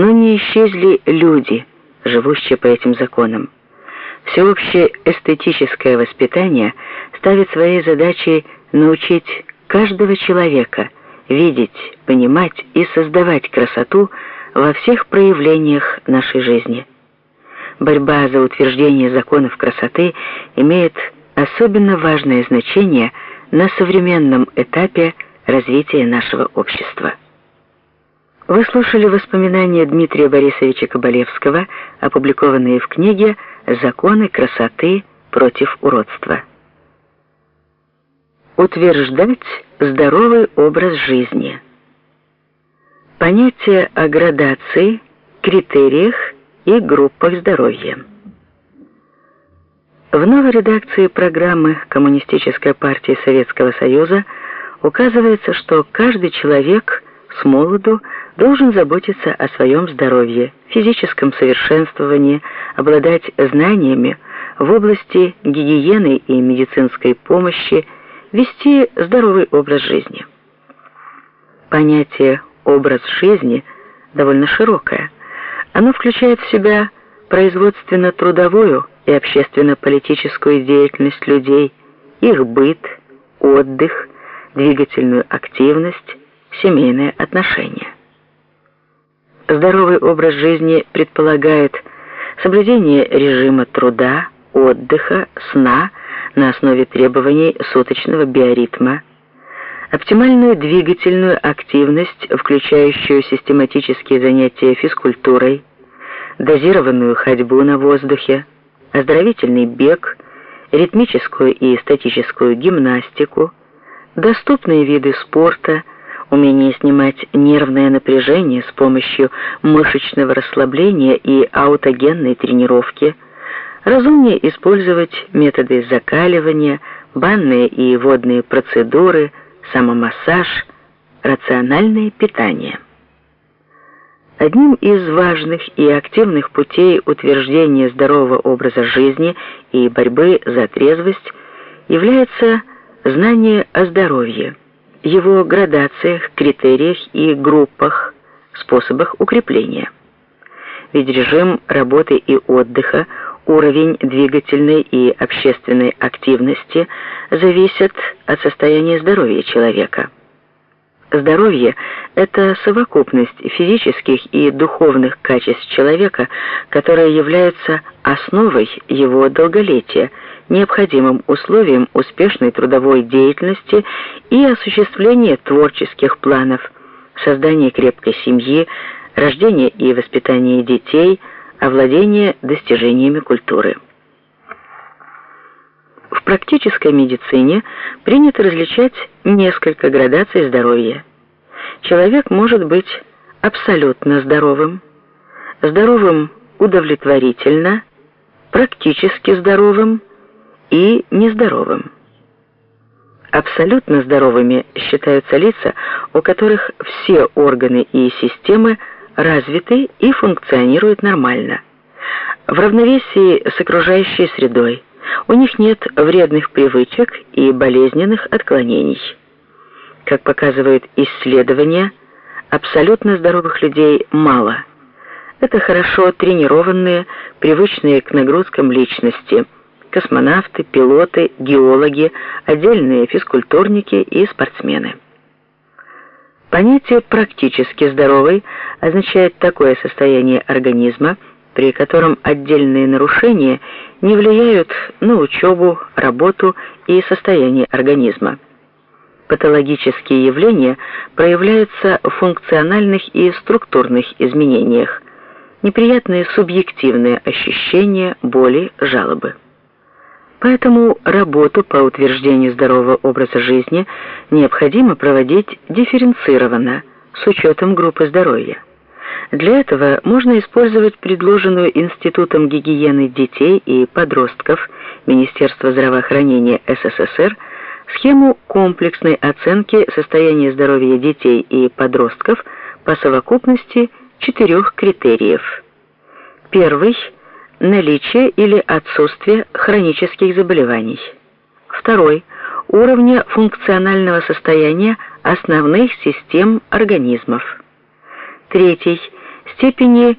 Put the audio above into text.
но не исчезли люди, живущие по этим законам. Всеобщее эстетическое воспитание ставит своей задачей научить каждого человека видеть, понимать и создавать красоту во всех проявлениях нашей жизни. Борьба за утверждение законов красоты имеет особенно важное значение на современном этапе развития нашего общества. Вы слушали воспоминания Дмитрия Борисовича Кабалевского, опубликованные в книге «Законы красоты против уродства». Утверждать здоровый образ жизни. Понятие о градации, критериях и группах здоровья. В новой редакции программы Коммунистической партии Советского Союза указывается, что каждый человек с молоду должен заботиться о своем здоровье, физическом совершенствовании, обладать знаниями в области гигиены и медицинской помощи, вести здоровый образ жизни. Понятие «образ жизни» довольно широкое. Оно включает в себя производственно-трудовую и общественно-политическую деятельность людей, их быт, отдых, двигательную активность, семейные отношения. Здоровый образ жизни предполагает соблюдение режима труда, отдыха, сна на основе требований суточного биоритма, оптимальную двигательную активность, включающую систематические занятия физкультурой, дозированную ходьбу на воздухе, оздоровительный бег, ритмическую и статическую гимнастику, доступные виды спорта, умение снимать нервное напряжение с помощью мышечного расслабления и аутогенной тренировки, разумнее использовать методы закаливания, банные и водные процедуры, самомассаж, рациональное питание. Одним из важных и активных путей утверждения здорового образа жизни и борьбы за трезвость является знание о здоровье его градациях, критериях и группах, способах укрепления. Ведь режим работы и отдыха, уровень двигательной и общественной активности зависят от состояния здоровья человека. Здоровье – это совокупность физических и духовных качеств человека, которые являются основой его долголетия – необходимым условием успешной трудовой деятельности и осуществления творческих планов, создания крепкой семьи, рождения и воспитания детей, овладения достижениями культуры. В практической медицине принято различать несколько градаций здоровья. Человек может быть абсолютно здоровым, здоровым удовлетворительно, практически здоровым, и нездоровым. Абсолютно здоровыми считаются лица, у которых все органы и системы развиты и функционируют нормально. В равновесии с окружающей средой. У них нет вредных привычек и болезненных отклонений. Как показывают исследования, абсолютно здоровых людей мало. Это хорошо тренированные, привычные к нагрузкам личности – космонавты, пилоты, геологи, отдельные физкультурники и спортсмены. Понятие «практически здоровый» означает такое состояние организма, при котором отдельные нарушения не влияют на учебу, работу и состояние организма. Патологические явления проявляются в функциональных и структурных изменениях, неприятные субъективные ощущения, боли, жалобы. Поэтому работу по утверждению здорового образа жизни необходимо проводить дифференцированно, с учетом группы здоровья. Для этого можно использовать предложенную Институтом гигиены детей и подростков Министерства здравоохранения СССР схему комплексной оценки состояния здоровья детей и подростков по совокупности четырех критериев. Первый – наличие или отсутствие хронических заболеваний. Второй уровня функционального состояния основных систем организмов. Третий степени